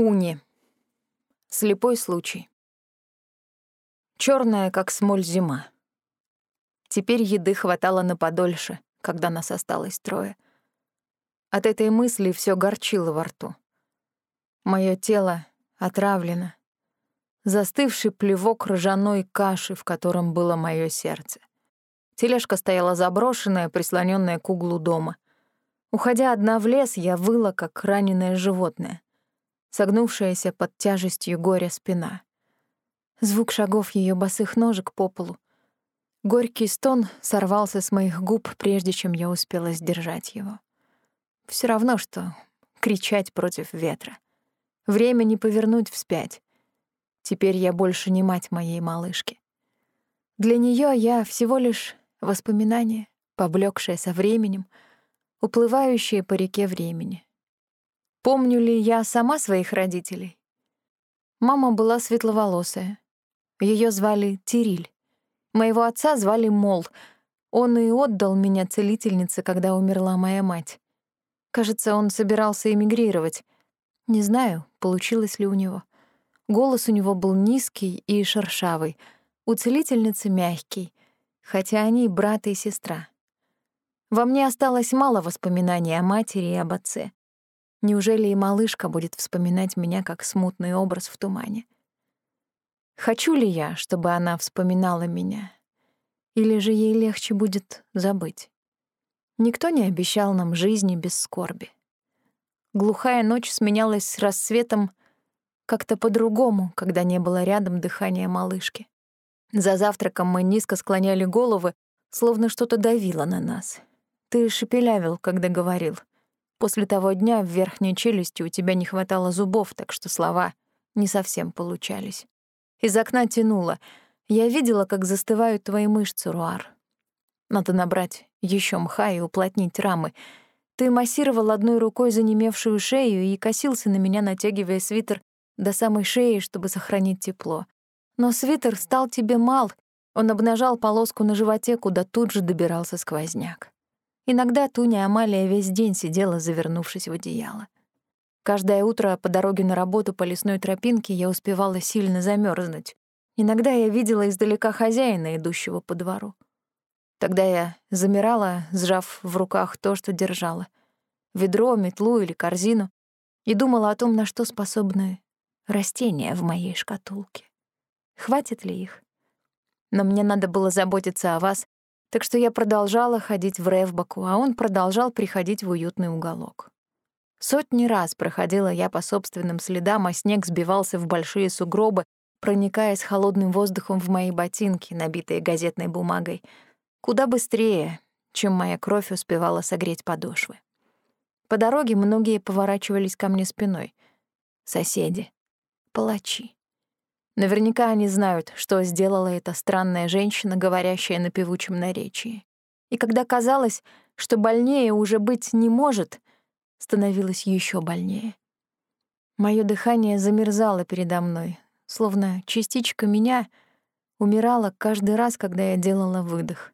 Уни. Слепой случай. Черная, как смоль зима. Теперь еды хватало на подольше, когда нас осталось трое. От этой мысли все горчило во рту. Мое тело отравлено. Застывший плевок ржаной каши, в котором было мое сердце. Тележка стояла заброшенная, прислоненная к углу дома. Уходя одна в лес, я выла, как раненое животное согнувшаяся под тяжестью горя спина. Звук шагов ее босых ножек по полу. Горький стон сорвался с моих губ, прежде чем я успела сдержать его. Все равно, что кричать против ветра. Время не повернуть вспять. Теперь я больше не мать моей малышки. Для нее я всего лишь воспоминание, поблекшее со временем, уплывающее по реке времени. Помню ли я сама своих родителей? Мама была светловолосая. Ее звали Тириль. Моего отца звали Мол. Он и отдал меня целительнице, когда умерла моя мать. Кажется, он собирался эмигрировать. Не знаю, получилось ли у него. Голос у него был низкий и шершавый, у целительницы мягкий, хотя они брат и сестра. Во мне осталось мало воспоминаний о матери и об отце. Неужели и малышка будет вспоминать меня как смутный образ в тумане? Хочу ли я, чтобы она вспоминала меня? Или же ей легче будет забыть? Никто не обещал нам жизни без скорби. Глухая ночь сменялась с рассветом как-то по-другому, когда не было рядом дыхания малышки. За завтраком мы низко склоняли головы, словно что-то давило на нас. Ты шепелявил, когда говорил — После того дня в верхней челюсти у тебя не хватало зубов, так что слова не совсем получались. Из окна тянуло. Я видела, как застывают твои мышцы, Руар. Надо набрать еще мха и уплотнить рамы. Ты массировал одной рукой занемевшую шею и косился на меня, натягивая свитер до самой шеи, чтобы сохранить тепло. Но свитер стал тебе мал, он обнажал полоску на животе, куда тут же добирался сквозняк. Иногда Туня Амалия весь день сидела, завернувшись в одеяло. Каждое утро по дороге на работу по лесной тропинке я успевала сильно замерзнуть. Иногда я видела издалека хозяина, идущего по двору. Тогда я замирала, сжав в руках то, что держала. Ведро, метлу или корзину. И думала о том, на что способны растения в моей шкатулке. Хватит ли их? Но мне надо было заботиться о вас так что я продолжала ходить в Ревбаку, а он продолжал приходить в уютный уголок. Сотни раз проходила я по собственным следам, а снег сбивался в большие сугробы, проникаясь холодным воздухом в мои ботинки, набитые газетной бумагой, куда быстрее, чем моя кровь успевала согреть подошвы. По дороге многие поворачивались ко мне спиной. Соседи, палачи. Наверняка они знают, что сделала эта странная женщина, говорящая на певучем наречии. И когда казалось, что больнее уже быть не может, становилось еще больнее. Мое дыхание замерзало передо мной, словно частичка меня умирала каждый раз, когда я делала выдох.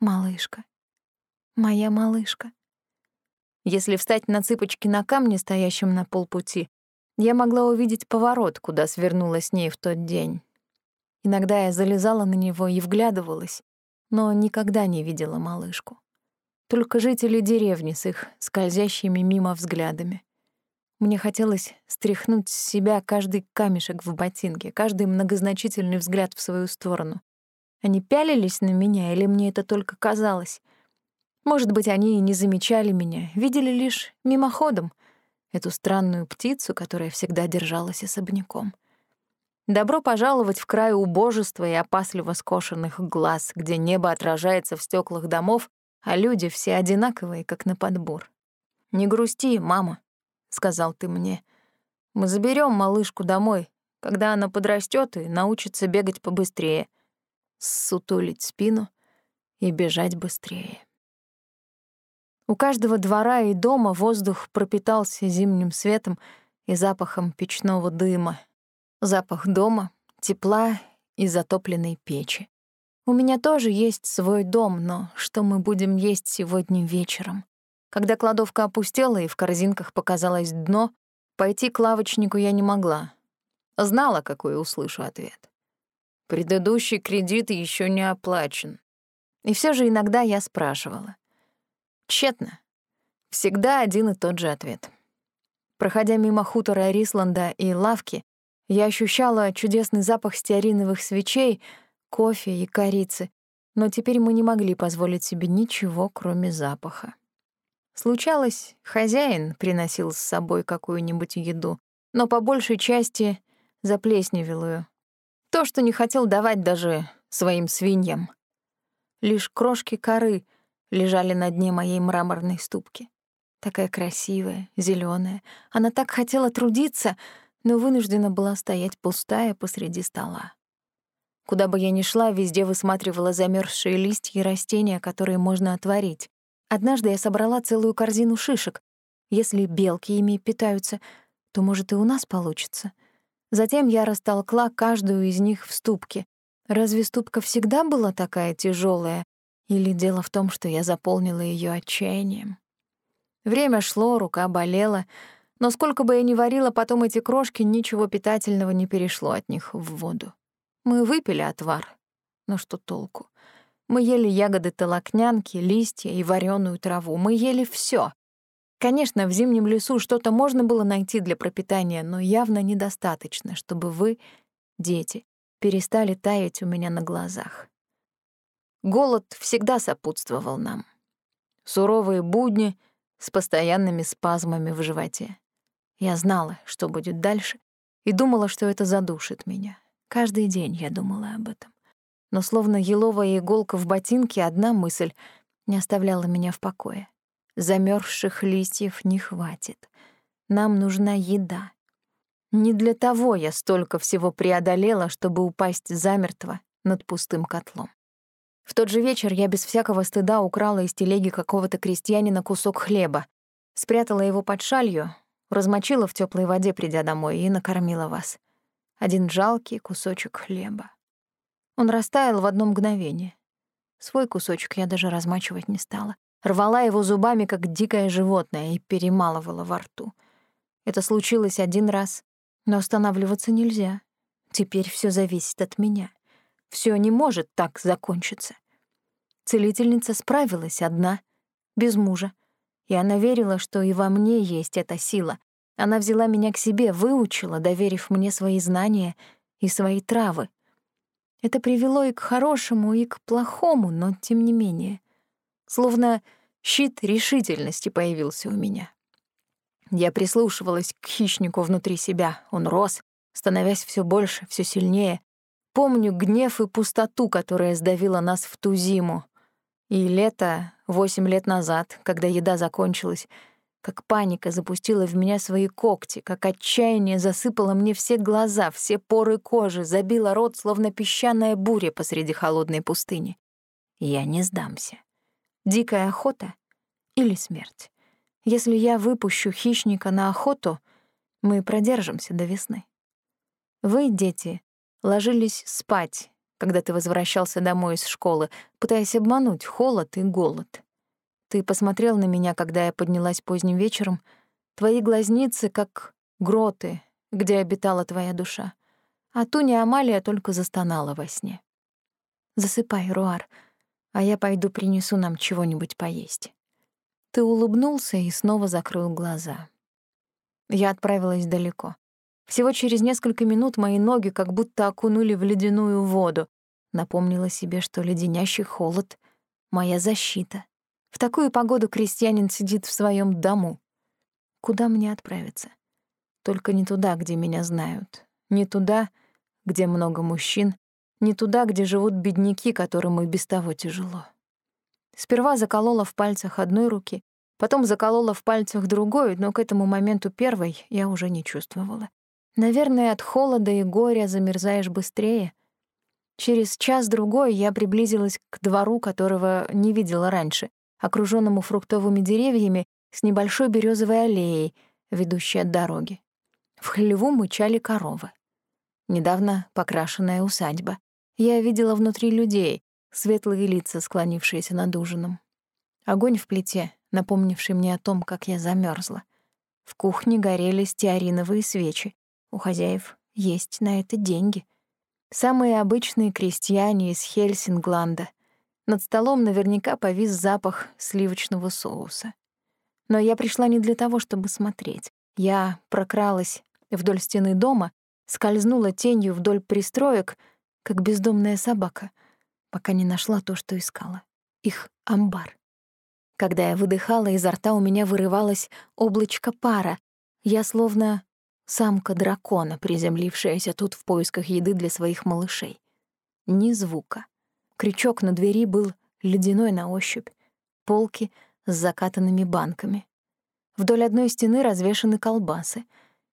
Малышка. Моя малышка. Если встать на цыпочки на камне, стоящем на полпути, я могла увидеть поворот, куда свернула с ней в тот день. Иногда я залезала на него и вглядывалась, но никогда не видела малышку. Только жители деревни с их скользящими мимо взглядами. Мне хотелось стряхнуть с себя каждый камешек в ботинке, каждый многозначительный взгляд в свою сторону. Они пялились на меня, или мне это только казалось? Может быть, они и не замечали меня, видели лишь мимоходом, эту странную птицу, которая всегда держалась особняком. Добро пожаловать в край убожества и опасливо скошенных глаз, где небо отражается в стеклах домов, а люди все одинаковые, как на подбор. «Не грусти, мама», — сказал ты мне. «Мы заберем малышку домой, когда она подрастет и научится бегать побыстрее, сутулить спину и бежать быстрее». У каждого двора и дома воздух пропитался зимним светом и запахом печного дыма. Запах дома, тепла и затопленной печи. У меня тоже есть свой дом, но что мы будем есть сегодня вечером? Когда кладовка опустела и в корзинках показалось дно, Пойти к лавочнику я не могла. Знала, какой услышу ответ. Предыдущий кредит еще не оплачен. И все же иногда я спрашивала. Тщетно. Всегда один и тот же ответ. Проходя мимо хутора Рисланда и лавки, я ощущала чудесный запах стеариновых свечей, кофе и корицы, но теперь мы не могли позволить себе ничего, кроме запаха. Случалось, хозяин приносил с собой какую-нибудь еду, но по большей части заплесневелую. То, что не хотел давать даже своим свиньям. Лишь крошки коры лежали на дне моей мраморной ступки. Такая красивая, зеленая. Она так хотела трудиться, но вынуждена была стоять пустая посреди стола. Куда бы я ни шла, везде высматривала замерзшие листья и растения, которые можно отварить. Однажды я собрала целую корзину шишек. Если белки ими питаются, то, может, и у нас получится. Затем я растолкла каждую из них в ступке. Разве ступка всегда была такая тяжелая? Или дело в том, что я заполнила ее отчаянием? Время шло, рука болела, но сколько бы я ни варила потом эти крошки, ничего питательного не перешло от них в воду. Мы выпили отвар, но что толку? Мы ели ягоды толокнянки, листья и вареную траву. Мы ели все. Конечно, в зимнем лесу что-то можно было найти для пропитания, но явно недостаточно, чтобы вы, дети, перестали таять у меня на глазах. Голод всегда сопутствовал нам. Суровые будни с постоянными спазмами в животе. Я знала, что будет дальше, и думала, что это задушит меня. Каждый день я думала об этом. Но словно еловая иголка в ботинке, одна мысль не оставляла меня в покое. Замерзших листьев не хватит. Нам нужна еда. Не для того я столько всего преодолела, чтобы упасть замертво над пустым котлом. В тот же вечер я без всякого стыда украла из телеги какого-то крестьянина кусок хлеба, спрятала его под шалью, размочила в теплой воде, придя домой, и накормила вас. Один жалкий кусочек хлеба. Он растаял в одно мгновение. Свой кусочек я даже размачивать не стала. Рвала его зубами, как дикое животное, и перемалывала во рту. Это случилось один раз, но останавливаться нельзя. Теперь все зависит от меня. Все не может так закончиться. Целительница справилась одна, без мужа, и она верила, что и во мне есть эта сила. Она взяла меня к себе, выучила, доверив мне свои знания и свои травы. Это привело и к хорошему, и к плохому, но тем не менее. Словно щит решительности появился у меня. Я прислушивалась к хищнику внутри себя. Он рос, становясь все больше, все сильнее. Помню гнев и пустоту, которая сдавила нас в ту зиму. И лето, восемь лет назад, когда еда закончилась, как паника запустила в меня свои когти, как отчаяние засыпало мне все глаза, все поры кожи, забило рот, словно песчаная буря посреди холодной пустыни. Я не сдамся. Дикая охота или смерть. Если я выпущу хищника на охоту, мы продержимся до весны. Вы, дети, ложились спать, когда ты возвращался домой из школы, пытаясь обмануть холод и голод. Ты посмотрел на меня, когда я поднялась поздним вечером. Твои глазницы как гроты, где обитала твоя душа. А Туня Амалия только застонала во сне. Засыпай, Руар, а я пойду принесу нам чего-нибудь поесть. Ты улыбнулся и снова закрыл глаза. Я отправилась далеко. Всего через несколько минут мои ноги как будто окунули в ледяную воду. Напомнила себе, что леденящий холод — моя защита. В такую погоду крестьянин сидит в своем дому. Куда мне отправиться? Только не туда, где меня знают. Не туда, где много мужчин. Не туда, где живут бедняки, которым и без того тяжело. Сперва заколола в пальцах одной руки, потом заколола в пальцах другой, но к этому моменту первой я уже не чувствовала. Наверное, от холода и горя замерзаешь быстрее. Через час-другой я приблизилась к двору, которого не видела раньше, окружённому фруктовыми деревьями с небольшой березовой аллеей, ведущей от дороги. В хлеву мычали коровы. Недавно покрашенная усадьба. Я видела внутри людей, светлые лица, склонившиеся над ужином. Огонь в плите, напомнивший мне о том, как я замерзла. В кухне горели стеариновые свечи. У хозяев есть на это деньги. Самые обычные крестьяне из Хельсингланда. Над столом наверняка повис запах сливочного соуса. Но я пришла не для того, чтобы смотреть. Я прокралась вдоль стены дома, скользнула тенью вдоль пристроек, как бездомная собака, пока не нашла то, что искала. Их амбар. Когда я выдыхала, изо рта у меня вырывалось облачко пара. Я словно самка дракона, приземлившаяся тут в поисках еды для своих малышей. Ни звука. Крючок на двери был ледяной на ощупь. Полки с закатанными банками. Вдоль одной стены развешаны колбасы.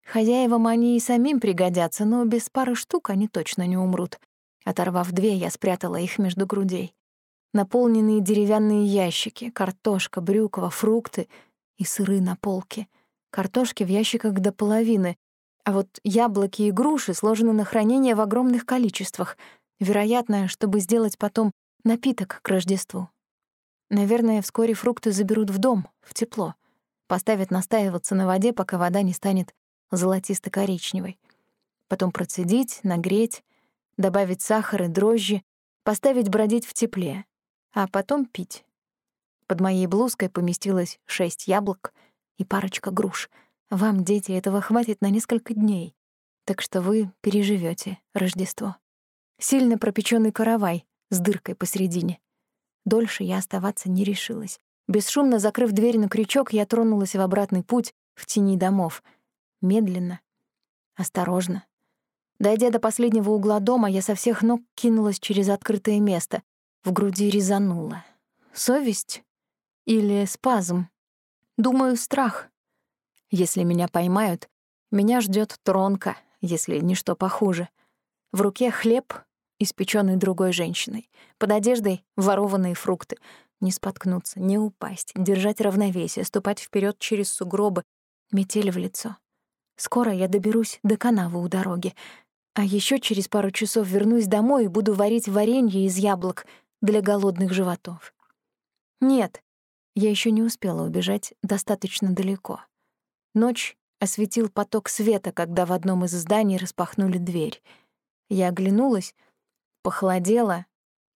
Хозяевам они и самим пригодятся, но без пары штук они точно не умрут. Оторвав две, я спрятала их между грудей наполненные деревянные ящики, картошка, брюква, фрукты и сыры на полке. Картошки в ящиках до половины, а вот яблоки и груши сложены на хранение в огромных количествах, вероятно, чтобы сделать потом напиток к Рождеству. Наверное, вскоре фрукты заберут в дом, в тепло, поставят настаиваться на воде, пока вода не станет золотисто-коричневой. Потом процедить, нагреть, добавить сахар и дрожжи, поставить бродить в тепле, а потом пить. Под моей блузкой поместилось шесть яблок и парочка груш. Вам, дети, этого хватит на несколько дней, так что вы переживете Рождество. Сильно пропеченный каравай с дыркой посередине. Дольше я оставаться не решилась. Бесшумно закрыв дверь на крючок, я тронулась в обратный путь в тени домов. Медленно, осторожно. Дойдя до последнего угла дома, я со всех ног кинулась через открытое место, в груди резануло. Совесть или спазм? Думаю, страх. Если меня поймают, меня ждет тронка, если не что похуже. В руке хлеб, испеченный другой женщиной. Под одеждой ворованные фрукты. Не споткнуться, не упасть, держать равновесие, ступать вперед через сугробы, метели в лицо. Скоро я доберусь до канавы у дороги. А еще через пару часов вернусь домой и буду варить варенье из яблок — для голодных животов. Нет, я еще не успела убежать достаточно далеко. Ночь осветил поток света, когда в одном из зданий распахнули дверь. Я оглянулась, похолодела,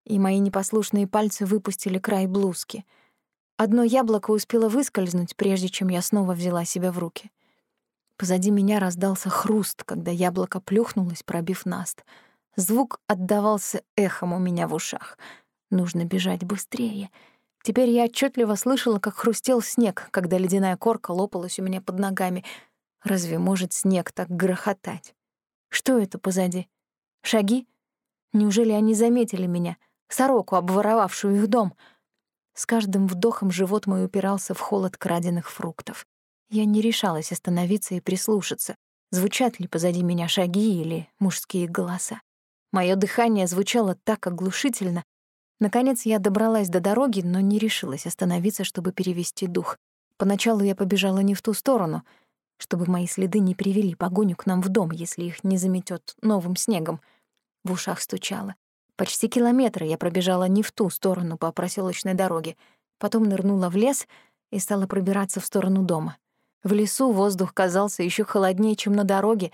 и мои непослушные пальцы выпустили край блузки. Одно яблоко успело выскользнуть, прежде чем я снова взяла себя в руки. Позади меня раздался хруст, когда яблоко плюхнулось, пробив наст. Звук отдавался эхом у меня в ушах — Нужно бежать быстрее. Теперь я отчетливо слышала, как хрустел снег, когда ледяная корка лопалась у меня под ногами. Разве может снег так грохотать? Что это позади? Шаги? Неужели они заметили меня, сороку, обворовавшую их дом? С каждым вдохом живот мой упирался в холод краденных фруктов. Я не решалась остановиться и прислушаться, звучат ли позади меня шаги или мужские голоса. Мое дыхание звучало так оглушительно, Наконец я добралась до дороги, но не решилась остановиться, чтобы перевести дух. Поначалу я побежала не в ту сторону, чтобы мои следы не привели погоню к нам в дом, если их не заметет новым снегом. В ушах стучало. Почти километр я пробежала не в ту сторону по проселочной дороге, потом нырнула в лес и стала пробираться в сторону дома. В лесу воздух казался еще холоднее, чем на дороге.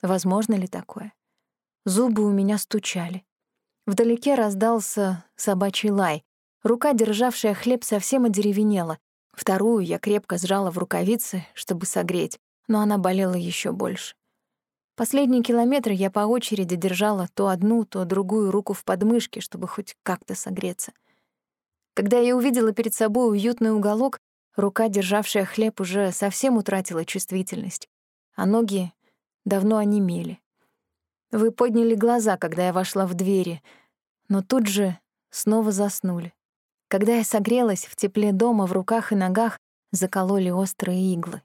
Возможно ли такое? Зубы у меня стучали. Вдалеке раздался собачий лай. Рука, державшая хлеб, совсем одеревенела. Вторую я крепко сжала в рукавице, чтобы согреть, но она болела еще больше. Последние километры я по очереди держала то одну, то другую руку в подмышке, чтобы хоть как-то согреться. Когда я увидела перед собой уютный уголок, рука, державшая хлеб, уже совсем утратила чувствительность, а ноги давно онемели. Вы подняли глаза, когда я вошла в двери, но тут же снова заснули. Когда я согрелась в тепле дома, в руках и ногах закололи острые иглы.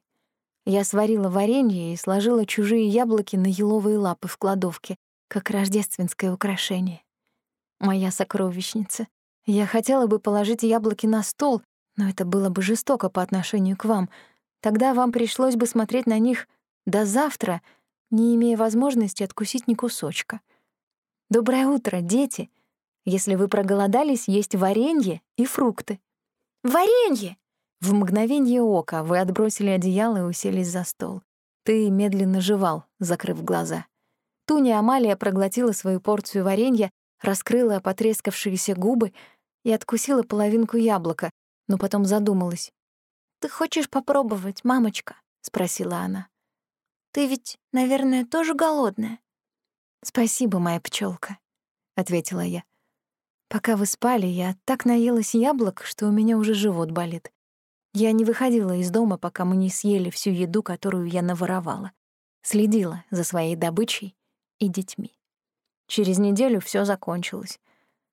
Я сварила варенье и сложила чужие яблоки на еловые лапы в кладовке, как рождественское украшение. Моя сокровищница. Я хотела бы положить яблоки на стол, но это было бы жестоко по отношению к вам. Тогда вам пришлось бы смотреть на них до завтра — не имея возможности откусить ни кусочка. «Доброе утро, дети! Если вы проголодались, есть варенье и фрукты». «Варенье!» — В мгновение ока вы отбросили одеяло и уселись за стол. Ты медленно жевал, закрыв глаза. Туня Амалия проглотила свою порцию варенья, раскрыла потрескавшиеся губы и откусила половинку яблока, но потом задумалась. «Ты хочешь попробовать, мамочка?» — спросила она. «Ты ведь, наверное, тоже голодная?» «Спасибо, моя пчелка, ответила я. «Пока вы спали, я так наелась яблок, что у меня уже живот болит. Я не выходила из дома, пока мы не съели всю еду, которую я наворовала. Следила за своей добычей и детьми. Через неделю все закончилось.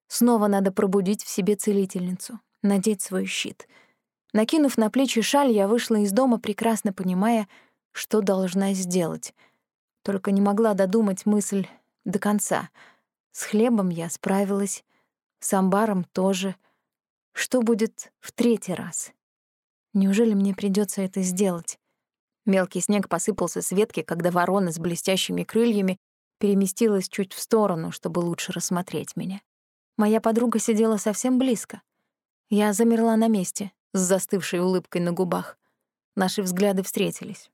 Снова надо пробудить в себе целительницу, надеть свой щит. Накинув на плечи шаль, я вышла из дома, прекрасно понимая, что должна сделать. Только не могла додумать мысль до конца. С хлебом я справилась, с амбаром тоже. Что будет в третий раз? Неужели мне придется это сделать? Мелкий снег посыпался с ветки, когда ворона с блестящими крыльями переместилась чуть в сторону, чтобы лучше рассмотреть меня. Моя подруга сидела совсем близко. Я замерла на месте, с застывшей улыбкой на губах. Наши взгляды встретились.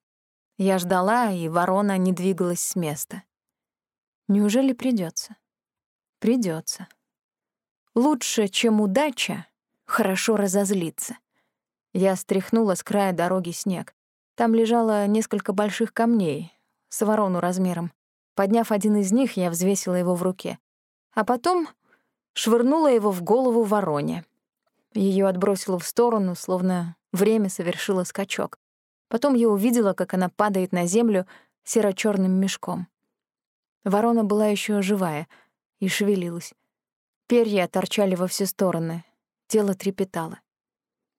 Я ждала, и ворона не двигалась с места. Неужели придется? Придется. Лучше, чем удача, хорошо разозлиться. Я стряхнула с края дороги снег. Там лежало несколько больших камней, с ворону размером. Подняв один из них, я взвесила его в руке. А потом швырнула его в голову вороне. Ее отбросило в сторону, словно время совершило скачок. Потом я увидела, как она падает на землю серо черным мешком. Ворона была еще живая и шевелилась. Перья торчали во все стороны, тело трепетало.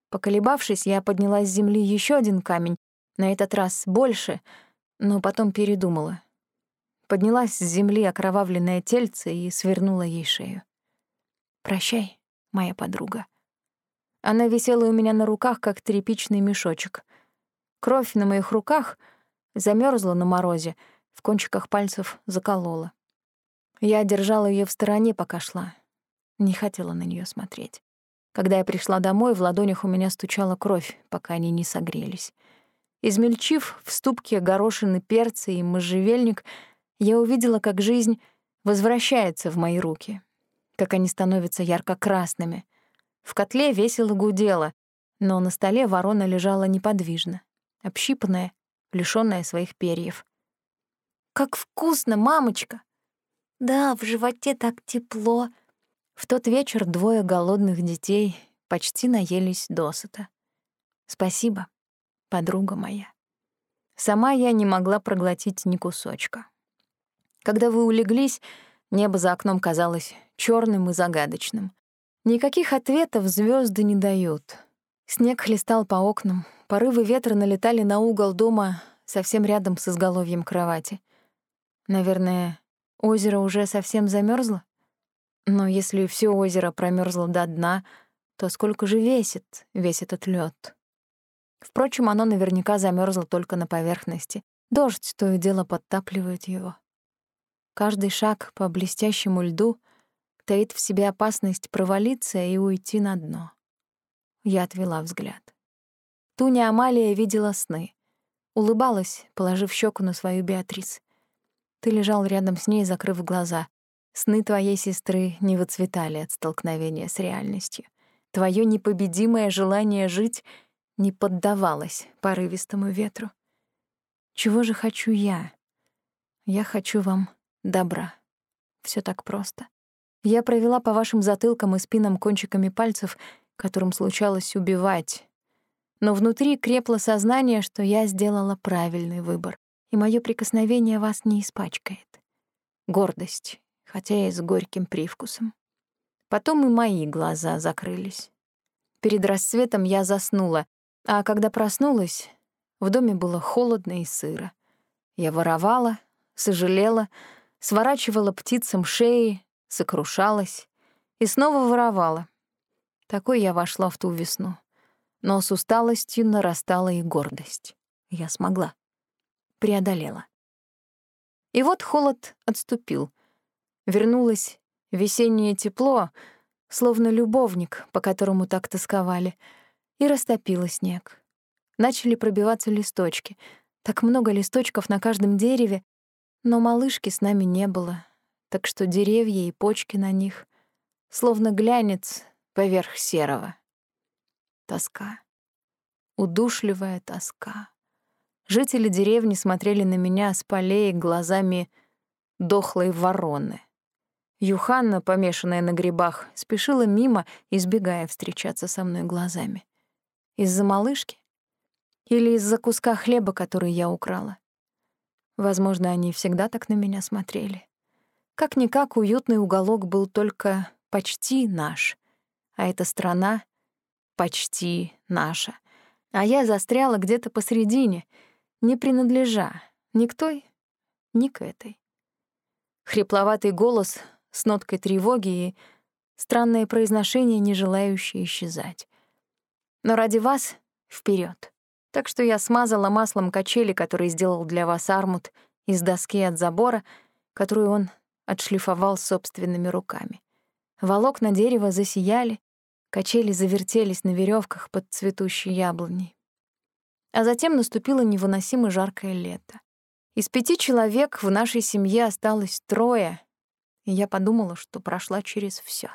Поколебавшись, я подняла с земли еще один камень, на этот раз больше, но потом передумала. Поднялась с земли окровавленное тельце и свернула ей шею. «Прощай, моя подруга». Она висела у меня на руках, как тряпичный мешочек. Кровь на моих руках замерзла на морозе, в кончиках пальцев заколола. Я держала ее в стороне, пока шла. Не хотела на нее смотреть. Когда я пришла домой, в ладонях у меня стучала кровь, пока они не согрелись. Измельчив в ступке горошины перца и можжевельник, я увидела, как жизнь возвращается в мои руки, как они становятся ярко-красными. В котле весело гудело, но на столе ворона лежала неподвижно, общипанная, лишённая своих перьев. «Как вкусно, мамочка!» «Да, в животе так тепло», в тот вечер двое голодных детей почти наелись досыта. Спасибо, подруга моя. Сама я не могла проглотить ни кусочка. Когда вы улеглись, небо за окном казалось черным и загадочным. Никаких ответов звезды не дают. Снег хлестал по окнам, порывы ветра налетали на угол дома совсем рядом с изголовьем кровати. Наверное, озеро уже совсем замерзло? Но если все озеро промерзло до дна, то сколько же весит весь этот лед? Впрочем, оно наверняка замерзло только на поверхности. Дождь то и дело подтапливает его. Каждый шаг по блестящему льду таит в себе опасность провалиться и уйти на дно. Я отвела взгляд. Туня Амалия видела сны. Улыбалась, положив щеку на свою Беатрис. Ты лежал рядом с ней, закрыв глаза. Сны твоей сестры не выцветали от столкновения с реальностью. Твое непобедимое желание жить не поддавалось порывистому ветру. Чего же хочу я? Я хочу вам добра. Все так просто. Я провела по вашим затылкам и спинам кончиками пальцев, которым случалось убивать. Но внутри крепло сознание, что я сделала правильный выбор, и мое прикосновение вас не испачкает. Гордость хотя и с горьким привкусом. Потом и мои глаза закрылись. Перед рассветом я заснула, а когда проснулась, в доме было холодно и сыро. Я воровала, сожалела, сворачивала птицам шеи, сокрушалась и снова воровала. Такой я вошла в ту весну. Но с усталостью нарастала и гордость. Я смогла. Преодолела. И вот холод отступил. Вернулось весеннее тепло, словно любовник, по которому так тосковали. и растопила снег. Начали пробиваться листочки. Так много листочков на каждом дереве, но малышки с нами не было, так что деревья и почки на них словно глянец поверх серого. Тоска. Удушливая тоска. Жители деревни смотрели на меня с полей глазами дохлой вороны. Юханна, помешанная на грибах, спешила мимо, избегая встречаться со мной глазами. Из-за малышки? Или из-за куска хлеба, который я украла? Возможно, они всегда так на меня смотрели. Как-никак уютный уголок был только почти наш, а эта страна почти наша. А я застряла где-то посередине, не принадлежа ни к той, ни к этой. Хрипловатый голос с ноткой тревоги и странное произношение, не желающее исчезать. Но ради вас вперед. Так что я смазала маслом качели, который сделал для вас Армут из доски от забора, которую он отшлифовал собственными руками. Волокна дерева засияли, качели завертелись на веревках под цветущей яблоней. А затем наступило невыносимо жаркое лето. Из пяти человек в нашей семье осталось трое, и я подумала, что прошла через все.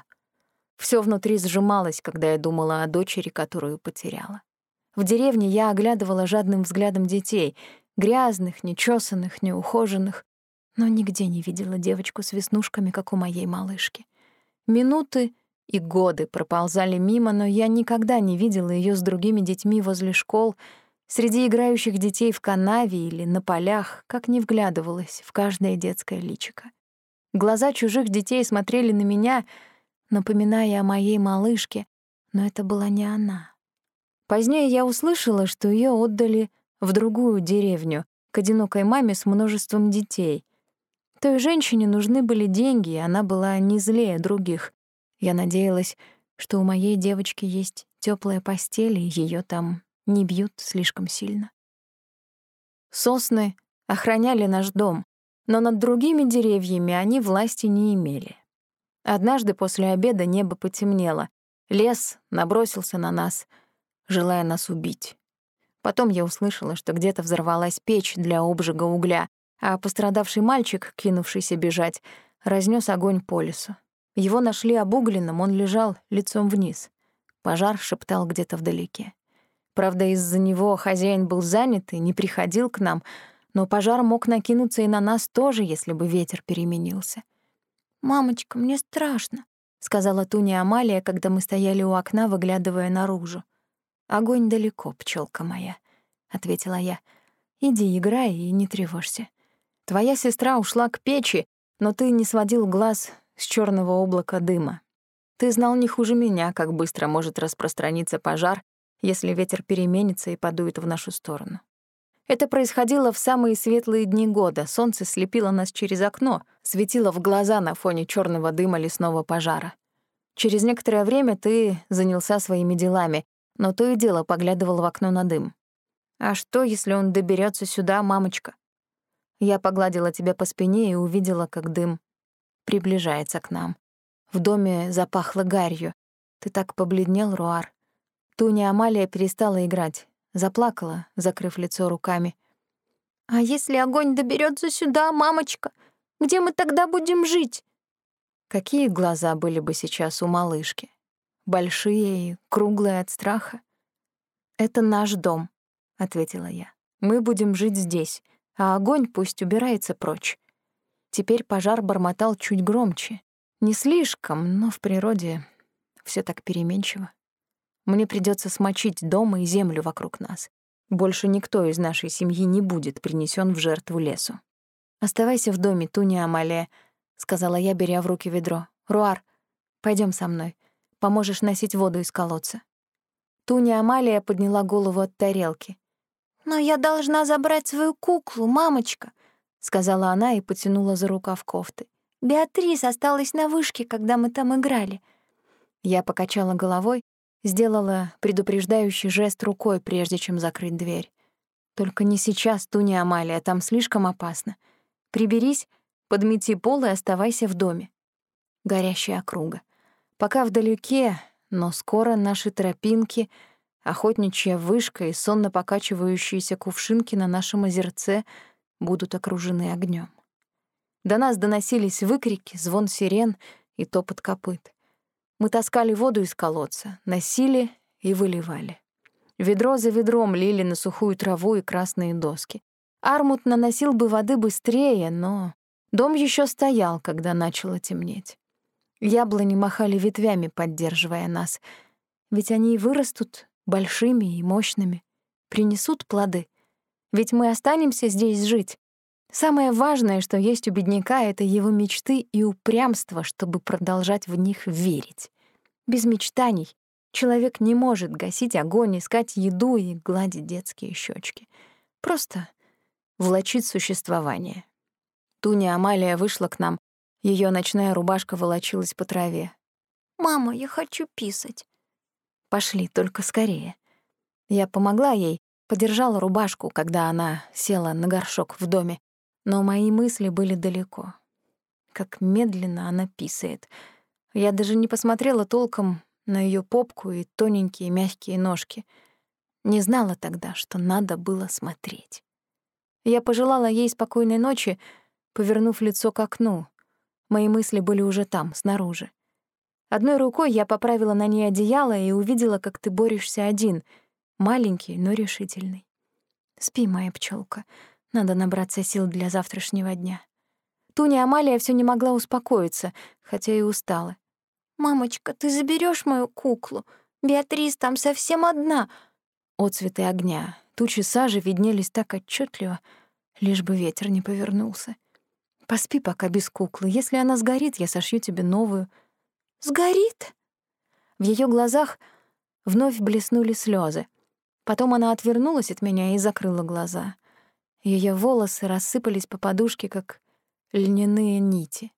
Все внутри сжималось, когда я думала о дочери, которую потеряла. В деревне я оглядывала жадным взглядом детей, грязных, нечесанных, неухоженных, но нигде не видела девочку с веснушками, как у моей малышки. Минуты и годы проползали мимо, но я никогда не видела ее с другими детьми возле школ, среди играющих детей в канаве или на полях, как не вглядывалась в каждое детское личико. Глаза чужих детей смотрели на меня, напоминая о моей малышке, но это была не она. Позднее я услышала, что ее отдали в другую деревню, к одинокой маме с множеством детей. Той женщине нужны были деньги, и она была не злее других. Я надеялась, что у моей девочки есть теплая постель, и ее там не бьют слишком сильно. Сосны охраняли наш дом, но над другими деревьями они власти не имели. Однажды после обеда небо потемнело, лес набросился на нас, желая нас убить. Потом я услышала, что где-то взорвалась печь для обжига угля, а пострадавший мальчик, кинувшийся бежать, разнес огонь по лесу. Его нашли обугленным, он лежал лицом вниз. Пожар шептал где-то вдалеке. Правда, из-за него хозяин был занят и не приходил к нам, но пожар мог накинуться и на нас тоже, если бы ветер переменился. «Мамочка, мне страшно», — сказала Туня Амалия, когда мы стояли у окна, выглядывая наружу. «Огонь далеко, пчелка моя», — ответила я. «Иди играй и не тревожься. Твоя сестра ушла к печи, но ты не сводил глаз с черного облака дыма. Ты знал не хуже меня, как быстро может распространиться пожар, если ветер переменится и подует в нашу сторону. Это происходило в самые светлые дни года. Солнце слепило нас через окно, светило в глаза на фоне черного дыма лесного пожара. Через некоторое время ты занялся своими делами, но то и дело поглядывал в окно на дым. А что, если он доберется сюда, мамочка? Я погладила тебя по спине и увидела, как дым приближается к нам. В доме запахло гарью. Ты так побледнел, Руар. Туня Амалия перестала играть, заплакала, закрыв лицо руками. «А если огонь доберется сюда, мамочка? Где мы тогда будем жить?» Какие глаза были бы сейчас у малышки? Большие и круглые от страха. «Это наш дом», — ответила я. «Мы будем жить здесь, а огонь пусть убирается прочь». Теперь пожар бормотал чуть громче. Не слишком, но в природе все так переменчиво. Мне придется смочить дом и землю вокруг нас. Больше никто из нашей семьи не будет принесен в жертву лесу. «Оставайся в доме, Туня Амалия», — сказала я, беря в руки ведро. «Руар, пойдем со мной. Поможешь носить воду из колодца». Туня Амалия подняла голову от тарелки. «Но я должна забрать свою куклу, мамочка», — сказала она и потянула за рукав кофты. «Беатрис осталась на вышке, когда мы там играли». Я покачала головой, Сделала предупреждающий жест рукой, прежде чем закрыть дверь. «Только не сейчас, Туня Амалия, там слишком опасно. Приберись, подмети пол и оставайся в доме». Горящая округа. Пока вдалеке, но скоро наши тропинки охотничья вышка и сонно покачивающиеся кувшинки на нашем озерце будут окружены огнем. До нас доносились выкрики, звон сирен и топот копыт. Мы таскали воду из колодца, носили и выливали. Ведро за ведром лили на сухую траву и красные доски. Армут наносил бы воды быстрее, но дом еще стоял, когда начало темнеть. Яблони махали ветвями, поддерживая нас, ведь они вырастут большими и мощными, принесут плоды. Ведь мы останемся здесь жить. Самое важное, что есть у бедняка, — это его мечты и упрямство, чтобы продолжать в них верить. Без мечтаний человек не может гасить огонь, искать еду и гладить детские щечки. Просто влачит существование. Туня Амалия вышла к нам, ее ночная рубашка волочилась по траве. «Мама, я хочу писать». «Пошли, только скорее». Я помогла ей, подержала рубашку, когда она села на горшок в доме, но мои мысли были далеко. Как медленно она писает. Я даже не посмотрела толком на ее попку и тоненькие мягкие ножки. Не знала тогда, что надо было смотреть. Я пожелала ей спокойной ночи, повернув лицо к окну. Мои мысли были уже там, снаружи. Одной рукой я поправила на ней одеяло и увидела, как ты борешься один, маленький, но решительный. Спи, моя пчелка. Надо набраться сил для завтрашнего дня. Туня Амалия все не могла успокоиться, хотя и устала. «Мамочка, ты заберешь мою куклу? Беатрис там совсем одна». Отцветы огня, Тучи сажи виднелись так отчетливо, лишь бы ветер не повернулся. Поспи пока без куклы. Если она сгорит, я сошью тебе новую. Сгорит? В ее глазах вновь блеснули слезы. Потом она отвернулась от меня и закрыла глаза. Ее волосы рассыпались по подушке, как льняные нити.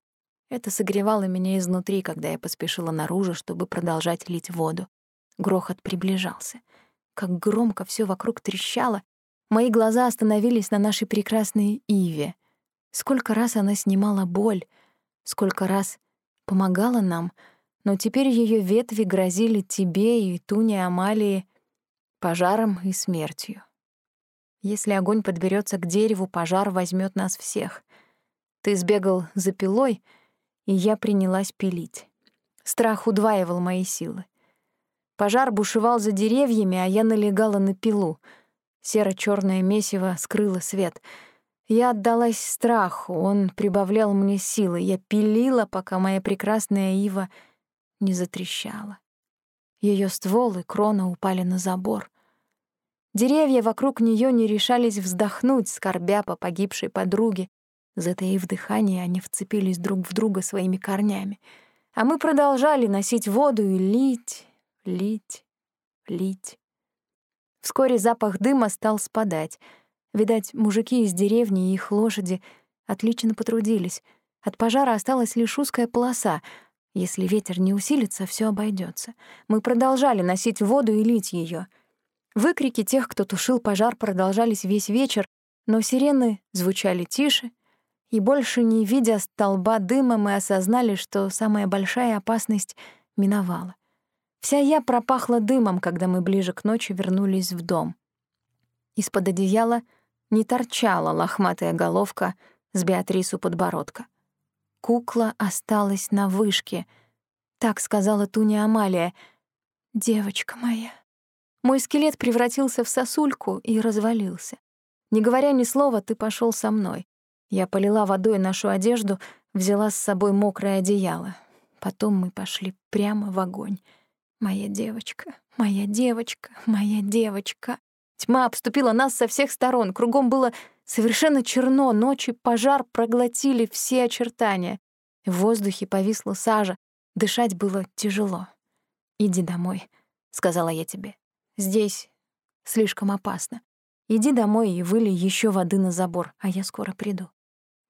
Это согревало меня изнутри, когда я поспешила наружу, чтобы продолжать лить воду. Грохот приближался — как громко все вокруг трещало, мои глаза остановились на нашей прекрасной Иве. Сколько раз она снимала боль, сколько раз помогала нам, но теперь ее ветви грозили тебе и Туне Амалии пожаром и смертью. Если огонь подберется к дереву, пожар возьмет нас всех. Ты сбегал за пилой, и я принялась пилить. Страх удваивал мои силы. Пожар бушевал за деревьями, а я налегала на пилу. серо черное месиво скрыло свет. Я отдалась страху, он прибавлял мне силы. Я пилила, пока моя прекрасная ива не затрещала. Ее стволы, крона упали на забор. Деревья вокруг нее не решались вздохнуть, скорбя по погибшей подруге. Затаив дыхание, они вцепились друг в друга своими корнями. А мы продолжали носить воду и лить, лить, лить. Вскоре запах дыма стал спадать. Видать, мужики из деревни и их лошади отлично потрудились. От пожара осталась лишь узкая полоса. Если ветер не усилится, все обойдется. Мы продолжали носить воду и лить ее. Выкрики тех, кто тушил пожар, продолжались весь вечер, но сирены звучали тише, и больше не видя столба дыма, мы осознали, что самая большая опасность миновала. Вся я пропахла дымом, когда мы ближе к ночи вернулись в дом. Из-под одеяла не торчала лохматая головка с Беатрису подбородка. Кукла осталась на вышке, так сказала Туня Амалия. «Девочка моя». Мой скелет превратился в сосульку и развалился. Не говоря ни слова, ты пошел со мной. Я полила водой нашу одежду, взяла с собой мокрое одеяло. Потом мы пошли прямо в огонь. Моя девочка, моя девочка, моя девочка. Тьма обступила нас со всех сторон. Кругом было совершенно черно. Ночи пожар проглотили все очертания. В воздухе повисла сажа. Дышать было тяжело. «Иди домой», — сказала я тебе. «Здесь слишком опасно. Иди домой и вылей еще воды на забор, а я скоро приду».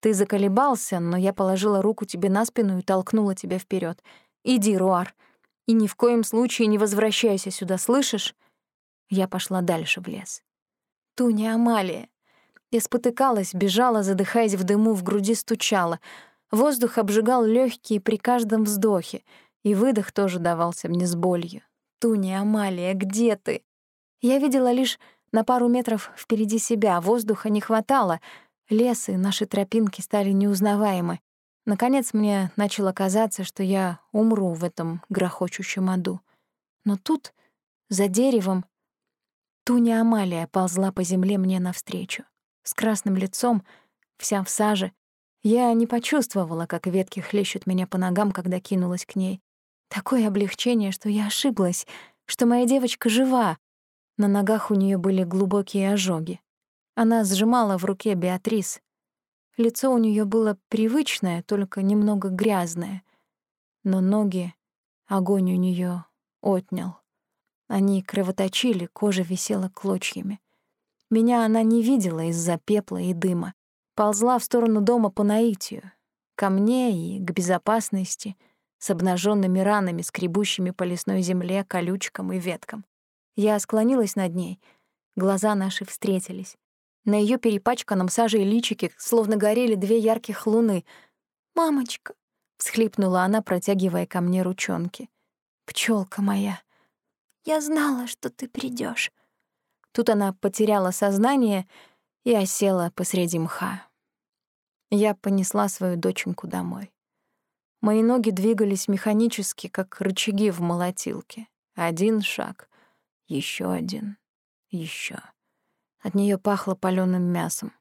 Ты заколебался, но я положила руку тебе на спину и толкнула тебя вперед. «Иди, Руар, и ни в коем случае не возвращайся сюда, слышишь? Я пошла дальше в лес. Туня Амалия. Я спотыкалась, бежала, задыхаясь в дыму, в груди стучала. Воздух обжигал легкие при каждом вздохе, и выдох тоже давался мне с болью. Туня Амалия, где ты? Я видела лишь на пару метров впереди себя, воздуха не хватало, лес и наши тропинки стали неузнаваемы. Наконец мне начало казаться, что я умру в этом грохочущем аду. Но тут, за деревом, Туня Амалия ползла по земле мне навстречу. С красным лицом, вся в саже. Я не почувствовала, как ветки хлещут меня по ногам, когда кинулась к ней. Такое облегчение, что я ошиблась, что моя девочка жива. На ногах у нее были глубокие ожоги. Она сжимала в руке Беатрис. Лицо у нее было привычное, только немного грязное. Но ноги огонь у нее отнял. Они кровоточили, кожа висела клочьями. Меня она не видела из-за пепла и дыма. Ползла в сторону дома по наитию. Ко мне и к безопасности, с обнаженными ранами, скребущими по лесной земле, колючкам и веткам. Я склонилась над ней. Глаза наши встретились. На ее перепачканном сажей личике словно горели две ярких луны. «Мамочка!» — всхлипнула она, протягивая ко мне ручонки. Пчелка моя!» Я знала, что ты придешь. Тут она потеряла сознание и осела посреди мха. Я понесла свою доченьку домой. Мои ноги двигались механически, как рычаги в молотилке. Один шаг, еще один, еще. От нее пахло паленым мясом.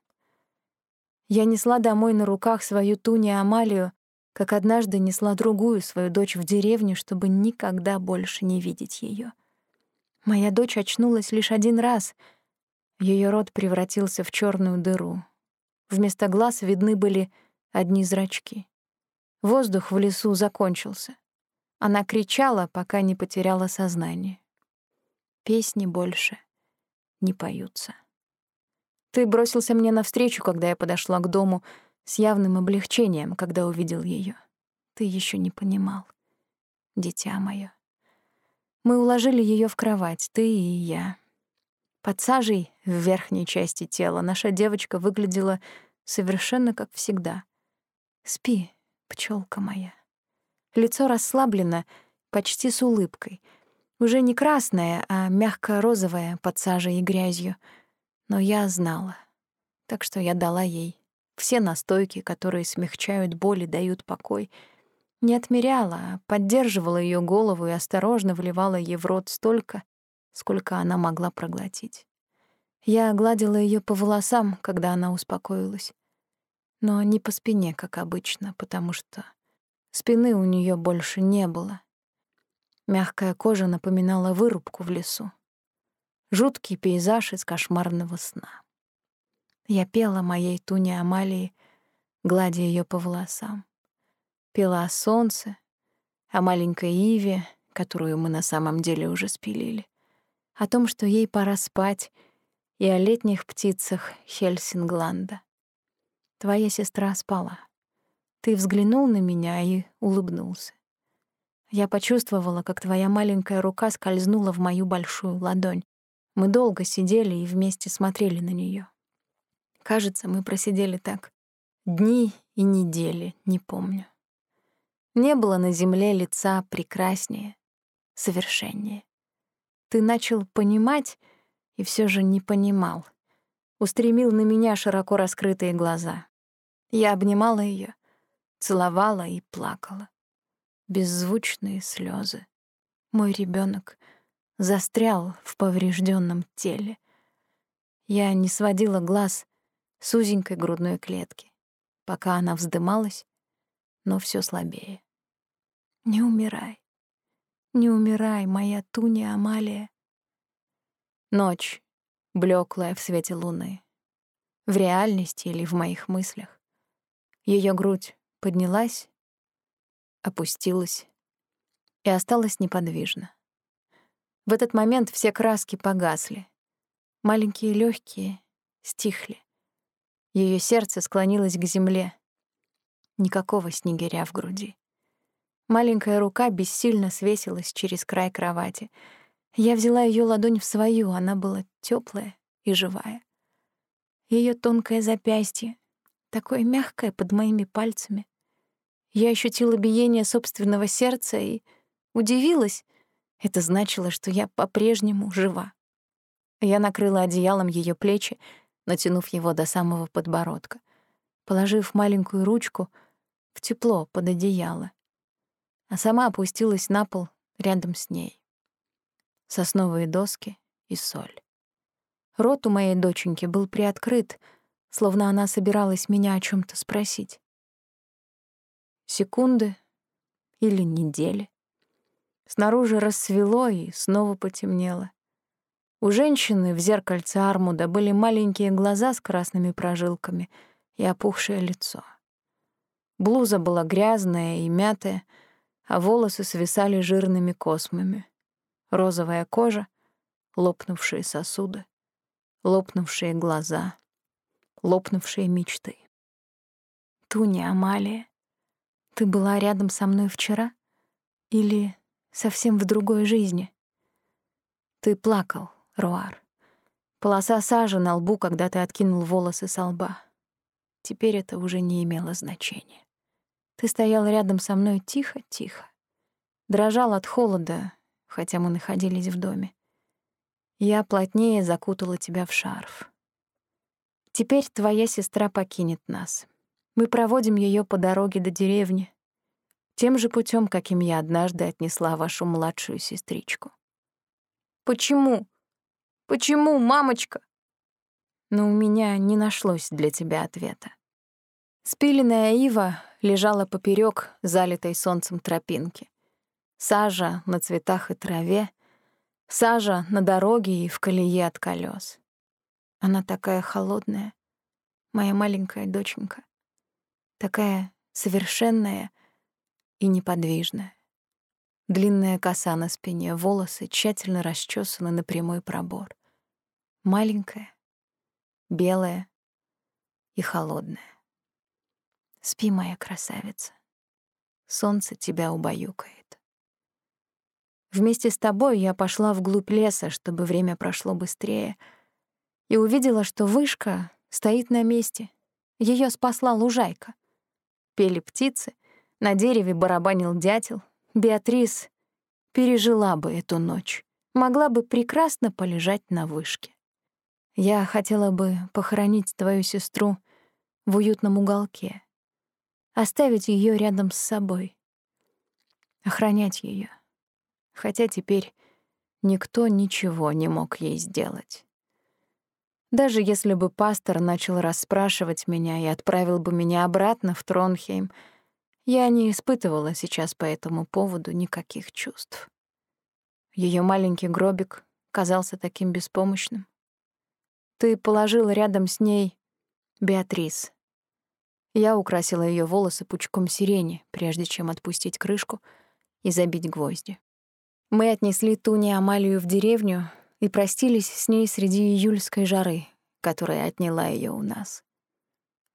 Я несла домой на руках свою Туни Амалию, как однажды несла другую свою дочь в деревню, чтобы никогда больше не видеть ее. Моя дочь очнулась лишь один раз. Ее рот превратился в черную дыру. Вместо глаз видны были одни зрачки. Воздух в лесу закончился. Она кричала, пока не потеряла сознание. Песни больше не поются. Ты бросился мне навстречу, когда я подошла к дому, с явным облегчением, когда увидел ее. Ты еще не понимал, дитя мое. Мы уложили ее в кровать, ты и я. Под сажей в верхней части тела наша девочка выглядела совершенно как всегда. Спи, пчелка моя. Лицо расслаблено, почти с улыбкой. Уже не красное, а мягко-розовое под сажей и грязью. Но я знала. Так что я дала ей все настойки, которые смягчают боль и дают покой — не отмеряла, а поддерживала ее голову и осторожно вливала ей в рот столько, сколько она могла проглотить. Я гладила ее по волосам, когда она успокоилась. Но не по спине, как обычно, потому что спины у нее больше не было. Мягкая кожа напоминала вырубку в лесу. Жуткий пейзаж из кошмарного сна. Я пела моей Туне Амалии, гладя ее по волосам пела о солнце, о маленькой Иве, которую мы на самом деле уже спилили, о том, что ей пора спать, и о летних птицах Хельсингланда. Твоя сестра спала. Ты взглянул на меня и улыбнулся. Я почувствовала, как твоя маленькая рука скользнула в мою большую ладонь. Мы долго сидели и вместе смотрели на нее. Кажется, мы просидели так дни и недели, не помню. Не было на земле лица прекраснее, совершеннее. Ты начал понимать и все же не понимал. Устремил на меня широко раскрытые глаза. Я обнимала ее, целовала и плакала. Беззвучные слезы. Мой ребенок застрял в поврежденном теле. Я не сводила глаз с узенькой грудной клетки, пока она вздымалась, но все слабее. Не умирай. Не умирай, моя Туня Амалия. Ночь, блеклая в свете луны. В реальности или в моих мыслях. Ее грудь поднялась, опустилась и осталась неподвижно. В этот момент все краски погасли. Маленькие легкие стихли. Ее сердце склонилось к земле. Никакого снегиря в груди. Маленькая рука бессильно свесилась через край кровати. Я взяла ее ладонь в свою, она была теплая и живая. Ее тонкое запястье, такое мягкое под моими пальцами. Я ощутила биение собственного сердца и удивилась. Это значило, что я по-прежнему жива. Я накрыла одеялом ее плечи, натянув его до самого подбородка, положив маленькую ручку в тепло под одеяло, а сама опустилась на пол рядом с ней. Сосновые доски и соль. Рот у моей доченьки был приоткрыт, словно она собиралась меня о чем то спросить. Секунды или недели. Снаружи рассвело и снова потемнело. У женщины в зеркальце Армуда были маленькие глаза с красными прожилками и опухшее лицо. Блуза была грязная и мятая, а волосы свисали жирными космами. Розовая кожа, лопнувшие сосуды, лопнувшие глаза, лопнувшие мечты. Туня Амалия, ты была рядом со мной вчера или совсем в другой жизни? Ты плакал, Руар. Полоса сажи на лбу, когда ты откинул волосы со лба. Теперь это уже не имело значения. Ты стоял рядом со мной тихо-тихо. Дрожал от холода, хотя мы находились в доме. Я плотнее закутала тебя в шарф. Теперь твоя сестра покинет нас. Мы проводим ее по дороге до деревни, тем же путем, каким я однажды отнесла вашу младшую сестричку. Почему? Почему, мамочка? Но у меня не нашлось для тебя ответа. Спиленная ива лежала поперек залитой солнцем тропинки. Сажа на цветах и траве, сажа на дороге и в колее от колес. Она такая холодная, моя маленькая доченька, такая совершенная и неподвижная. Длинная коса на спине, волосы тщательно расчесаны на прямой пробор. Маленькая, белая и холодная. Спи, моя красавица. Солнце тебя убаюкает. Вместе с тобой я пошла вглубь леса, чтобы время прошло быстрее, и увидела, что вышка стоит на месте. Ее спасла лужайка. Пели птицы, на дереве барабанил дятел — Беатрис пережила бы эту ночь, могла бы прекрасно полежать на вышке. Я хотела бы похоронить твою сестру в уютном уголке, оставить ее рядом с собой, охранять ее, хотя теперь никто ничего не мог ей сделать. Даже если бы пастор начал расспрашивать меня и отправил бы меня обратно в Тронхейм — я не испытывала сейчас по этому поводу никаких чувств. Ее маленький гробик казался таким беспомощным. Ты положила рядом с ней Беатрис. Я украсила ее волосы пучком сирени, прежде чем отпустить крышку и забить гвозди. Мы отнесли Туни Амалию в деревню и простились с ней среди июльской жары, которая отняла ее у нас.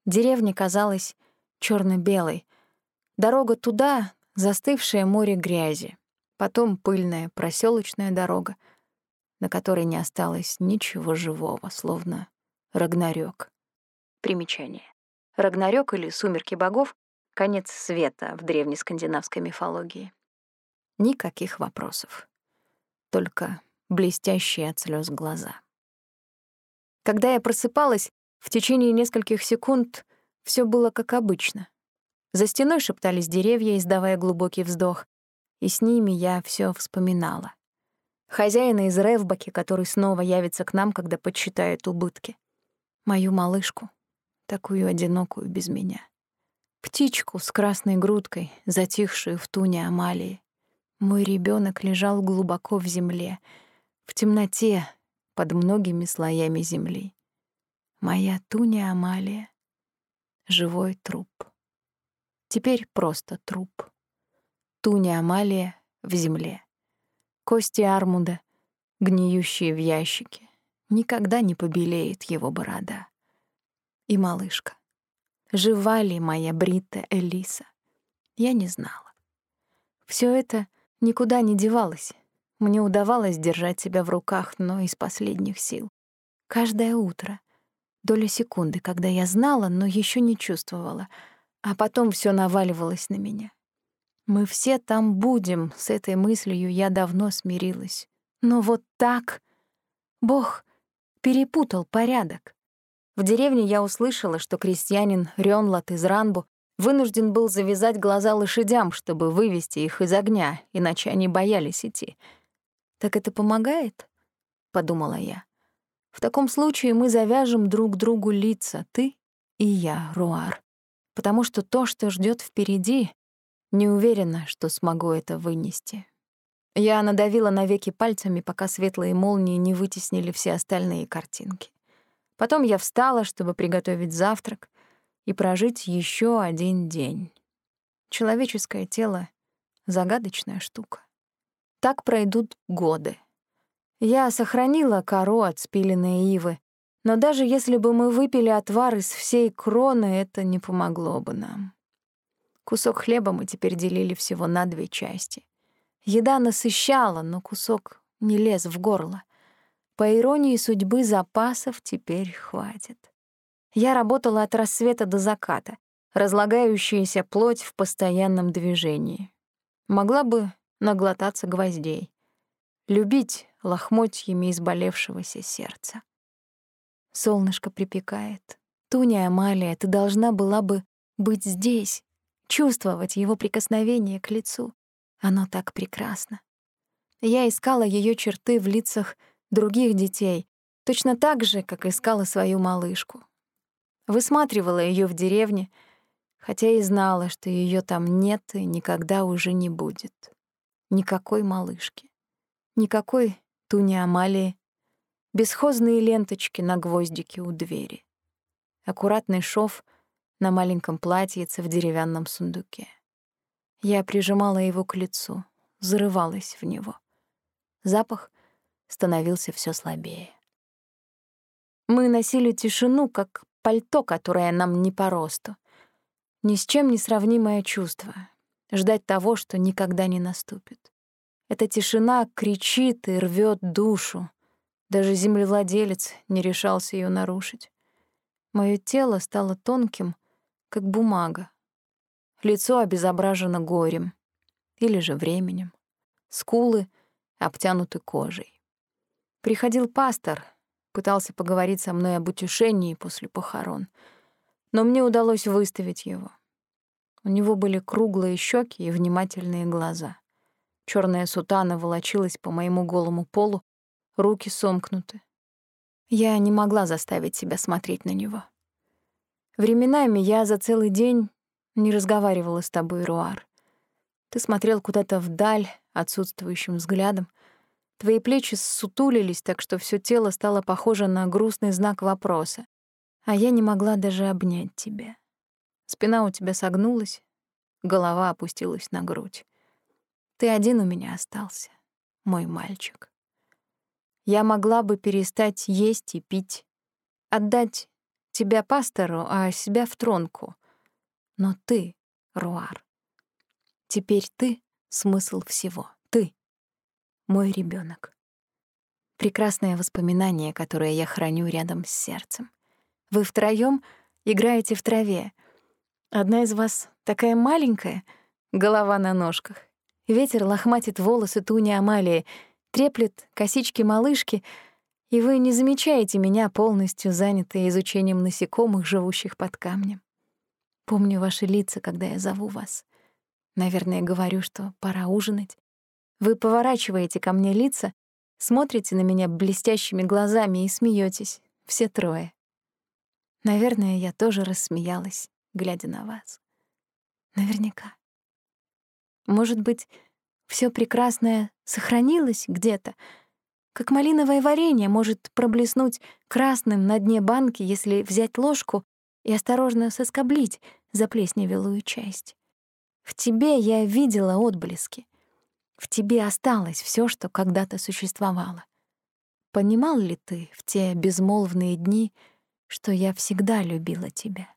Деревня казалась черно белой Дорога туда — застывшее море грязи, потом пыльная проселочная дорога, на которой не осталось ничего живого, словно Рагнарёк. Примечание. Рагнарёк или Сумерки богов — конец света в древней скандинавской мифологии. Никаких вопросов. Только блестящие от слез глаза. Когда я просыпалась, в течение нескольких секунд все было как обычно. За стеной шептались деревья, издавая глубокий вздох, и с ними я все вспоминала. Хозяина из Ревбаки, который снова явится к нам, когда подсчитает убытки. Мою малышку, такую одинокую без меня. Птичку с красной грудкой, затихшую в туне Амалии. Мой ребенок лежал глубоко в земле, в темноте, под многими слоями земли. Моя туня Амалия — живой труп. Теперь просто труп. Туня Амалия в земле. Кости Армуда, гниющие в ящике. Никогда не побелеет его борода. И малышка. Жива ли моя Брита Элиса? Я не знала. Все это никуда не девалось. Мне удавалось держать себя в руках, но из последних сил. Каждое утро, доля секунды, когда я знала, но еще не чувствовала — а потом все наваливалось на меня. Мы все там будем, с этой мыслью я давно смирилась. Но вот так Бог перепутал порядок. В деревне я услышала, что крестьянин Рёнлат из Ранбу вынужден был завязать глаза лошадям, чтобы вывести их из огня, иначе они боялись идти. «Так это помогает?» — подумала я. «В таком случае мы завяжем друг другу лица, ты и я, Руар, потому что то, что ждет впереди, не уверена, что смогу это вынести». Я надавила на веки пальцами, пока светлые молнии не вытеснили все остальные картинки. Потом я встала, чтобы приготовить завтрак и прожить еще один день. Человеческое тело — загадочная штука. Так пройдут годы. Я сохранила кору от спиленной ивы, но даже если бы мы выпили отвар из всей кроны, это не помогло бы нам. Кусок хлеба мы теперь делили всего на две части. Еда насыщала, но кусок не лез в горло. По иронии судьбы, запасов теперь хватит. Я работала от рассвета до заката, разлагающаяся плоть в постоянном движении. Могла бы наглотаться гвоздей, любить лохмотьями изболевшегося сердца. Солнышко припекает. Туня Амалия, ты должна была бы быть здесь, чувствовать его прикосновение к лицу. Оно так прекрасно. Я искала ее черты в лицах других детей, точно так же, как искала свою малышку. Высматривала ее в деревне, хотя и знала, что ее там нет и никогда уже не будет. Никакой малышки. Никакой Туни Амалии. Бесхозные ленточки на гвоздике у двери. Аккуратный шов на маленьком платьице в деревянном сундуке. Я прижимала его к лицу, зарывалась в него. Запах становился все слабее. Мы носили тишину, как пальто, которое нам не по росту. Ни с чем не сравнимое чувство — ждать того, что никогда не наступит. Эта тишина кричит и рвет душу. Даже землевладелец не решался ее нарушить. Мое тело стало тонким, как бумага, лицо обезображено горем или же временем, скулы обтянуты кожей. Приходил пастор, пытался поговорить со мной об утешении после похорон, но мне удалось выставить его. У него были круглые щеки и внимательные глаза. Черная сутана волочилась по моему голому полу, руки сомкнуты. Я не могла заставить себя смотреть на него. Временами я за целый день не разговаривала с тобой, Руар. Ты смотрел куда-то вдаль отсутствующим взглядом. Твои плечи сутулились, так что все тело стало похоже на грустный знак вопроса. А я не могла даже обнять тебя. Спина у тебя согнулась, голова опустилась на грудь. Ты один у меня остался, мой мальчик. Я могла бы перестать есть и пить, отдать тебя пастору, а себя в тронку — но ты, Руар, теперь ты — смысл всего. Мой ребенок. Прекрасное воспоминание, которое я храню рядом с сердцем. Вы втроем играете в траве. Одна из вас такая маленькая, голова на ножках. Ветер лохматит волосы Туни Амалии, треплет косички малышки, и вы не замечаете меня полностью занятой изучением насекомых, живущих под камнем. Помню ваши лица, когда я зову вас. Наверное, говорю, что пора ужинать. Вы поворачиваете ко мне лица, смотрите на меня блестящими глазами и смеетесь, все трое. Наверное, я тоже рассмеялась, глядя на вас. Наверняка. Может быть, все прекрасное сохранилось где-то, как малиновое варенье может проблеснуть красным на дне банки, если взять ложку и осторожно соскоблить заплесневелую часть. В тебе я видела отблески. В тебе осталось все, что когда-то существовало. Понимал ли ты в те безмолвные дни, что я всегда любила тебя?